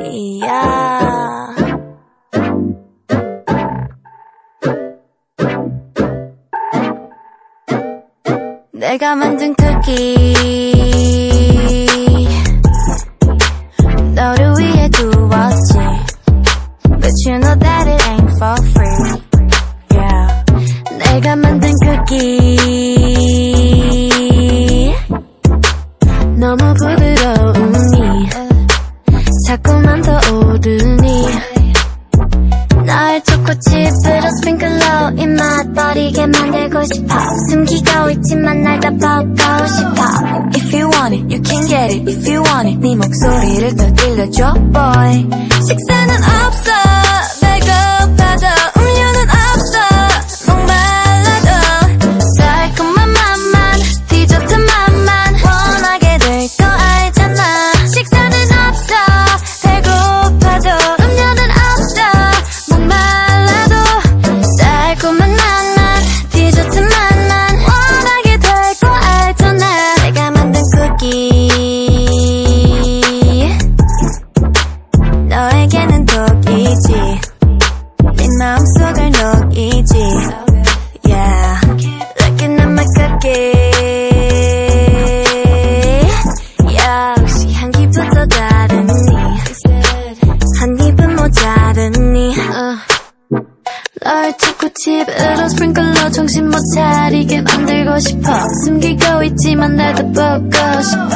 yeah. 내가 만든 쿠키 너를 위해 두었지 But you know that it ain't for free Yeah 내가 만든 쿠키 너무 부드러우니 자꾸 입맛 버리게 만들고 싶어. 숨기고 있지만 날다 보고 싶어. If you want it, you can get it. If you want it, 네 목소리를 더 들려줘 boy. 식사는 없어 마음속을 녹이지. Yeah. Looking at my cookie 역시 향기부터 다르니. 한 입은 모자르니. 널 초코칩으로 스프링클러 정신 못 차리게 만들고 싶어. 숨기고 있지만 나도 보고 싶어.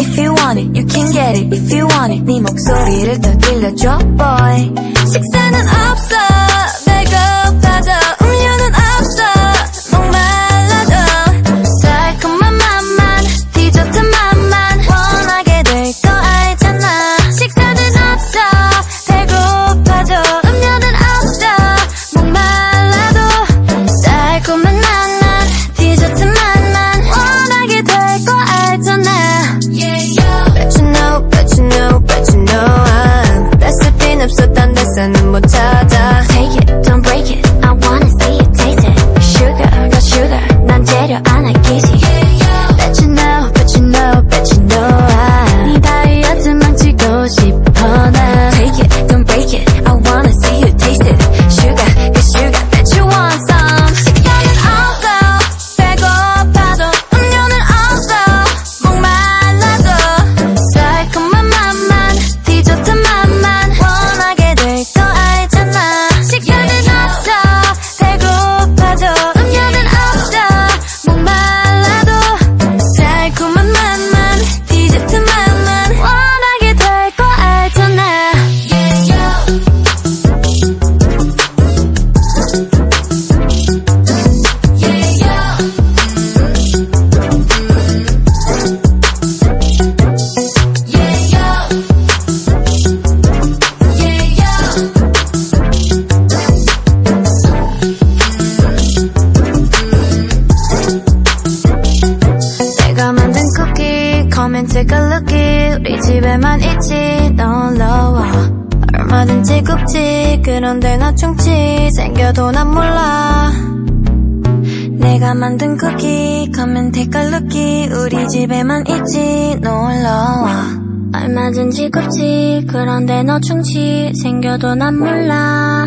If you want it, you can get it. If you want it, 네 목소리를 더 들려줘 boy. 식사는 없어 안 아끼지 Come and take a look 우리 집에만 있지. 놀러와. 얼마든지 굽지. 그런데 너 충치. 생겨도 난 몰라. 내가 만든 쿠키. Come and take a look 우리 집에만 있지. 놀러와. 얼마든지 굽지. 그런데 너 충치. 생겨도 난 몰라